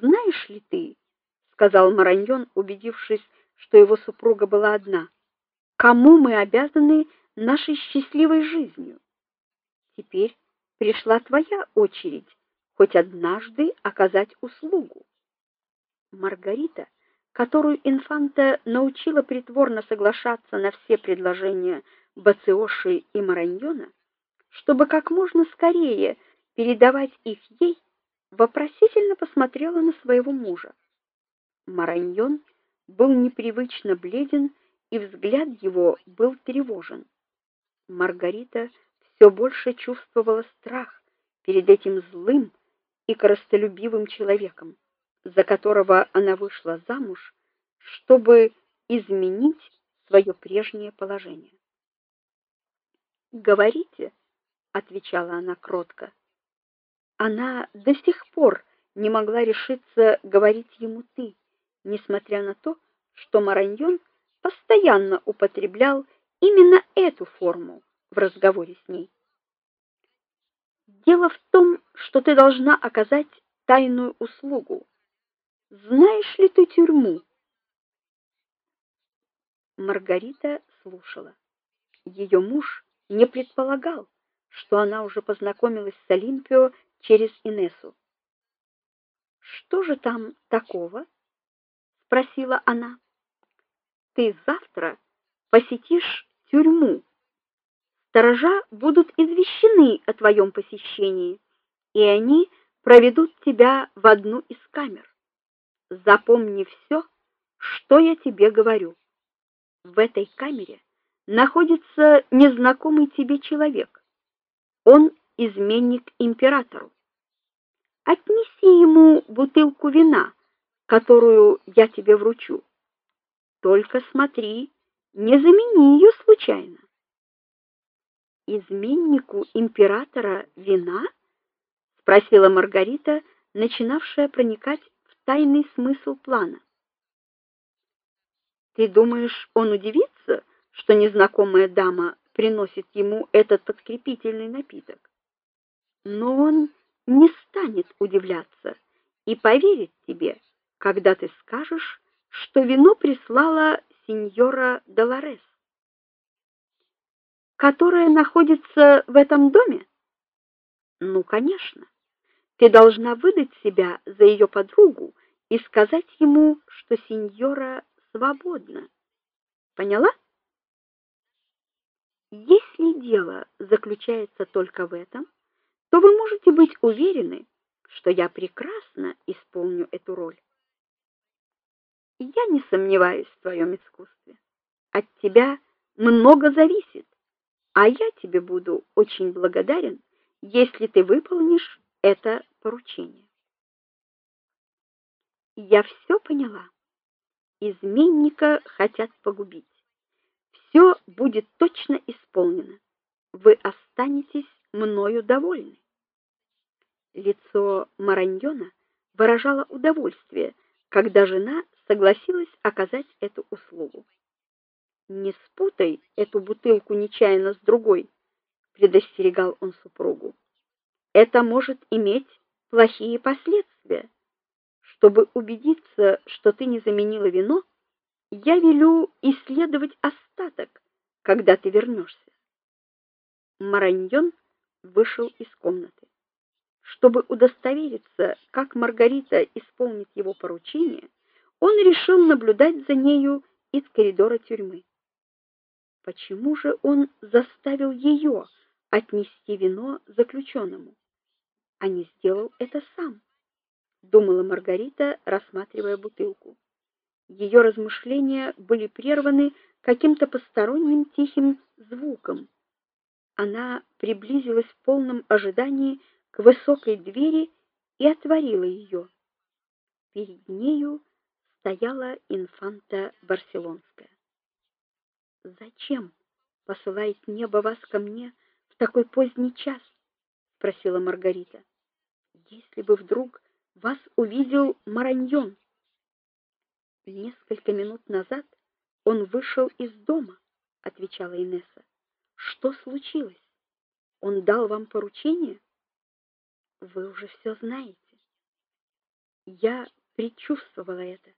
"Знаешь ли ты?" сказал Мараньон, убедившись, что его супруга была одна. "Кому мы обязаны нашей счастливой жизнью? Теперь пришла твоя очередь хоть однажды оказать услугу". Маргарита, которую инфанта научила притворно соглашаться на все предложения Бациоши и Мараньона, чтобы как можно скорее передавать их ей, вопросительно посмотрела на своего мужа. Мараньон был непривычно бледен, и взгляд его был тревожен. Маргарита все больше чувствовала страх перед этим злым и корыстолюбивым человеком, за которого она вышла замуж, чтобы изменить свое прежнее положение. "Говорите", отвечала она кротко. Она до сих пор не могла решиться говорить ему ты, несмотря на то, что Мараньон постоянно употреблял именно эту форму в разговоре с ней. Дело в том, что ты должна оказать тайную услугу. Знаешь ли ты тюрьму? Маргарита слушала. Ее муж не предполагал, что она уже познакомилась с Олимпио через Инессу. Что же там такого? спросила она. Ты завтра посетишь тюрьму. Сторожа будут извещены о твоем посещении, и они проведут тебя в одну из камер. Запомни все, что я тебе говорю. В этой камере находится незнакомый тебе человек. Он изменник императору. Отнеси ему бутылку вина, которую я тебе вручу. Только смотри, не замени ее случайно. Изменнику императора вина? спросила Маргарита, начинавшая проникать в тайный смысл плана. Ты думаешь, он удивится, что незнакомая дама приносит ему этот подкрепительный напиток? Но он не станет удивляться и поверит тебе, когда ты скажешь, что вино прислала сеньора Долорес, которая находится в этом доме. Ну, конечно. Ты должна выдать себя за ее подругу и сказать ему, что сеньора свободна. Поняла? Если дело заключается только в этом, то вы можете быть уверены, что я прекрасно исполню эту роль. Я не сомневаюсь в твоем искусстве. От тебя много зависит, а я тебе буду очень благодарен, если ты выполнишь это поручение. Я все поняла. Изменника хотят погубить. Все будет точно исполнено. Вы останетесь мною довольны. Лицо Мараньона выражало удовольствие, когда жена согласилась оказать эту услугу. Не спутай эту бутылку нечаянно с другой, предостерегал он супругу. Это может иметь плохие последствия. Чтобы убедиться, что ты не заменила вино, я велю исследовать остаток, когда ты вернешься. Мараньон вышел из комнаты. Чтобы удостовериться, как Маргарита исполнит его поручение, он решил наблюдать за нею из коридора тюрьмы. Почему же он заставил ее отнести вино заключенному, а не сделал это сам? думала Маргарита, рассматривая бутылку. Ее размышления были прерваны каким-то посторонним тихим звуком. Она приблизилась в полном ожидании к высокой двери и отворила ее. Перед нею стояла инфанта Барселонская. Зачем посылает небо вас ко мне в такой поздний час? спросила Маргарита. Если бы вдруг вас увидел Мараньон. Несколько минут назад он вышел из дома, отвечала Инесса. Что случилось? Он дал вам поручение? Вы уже все знаете. Я предчувствовала это.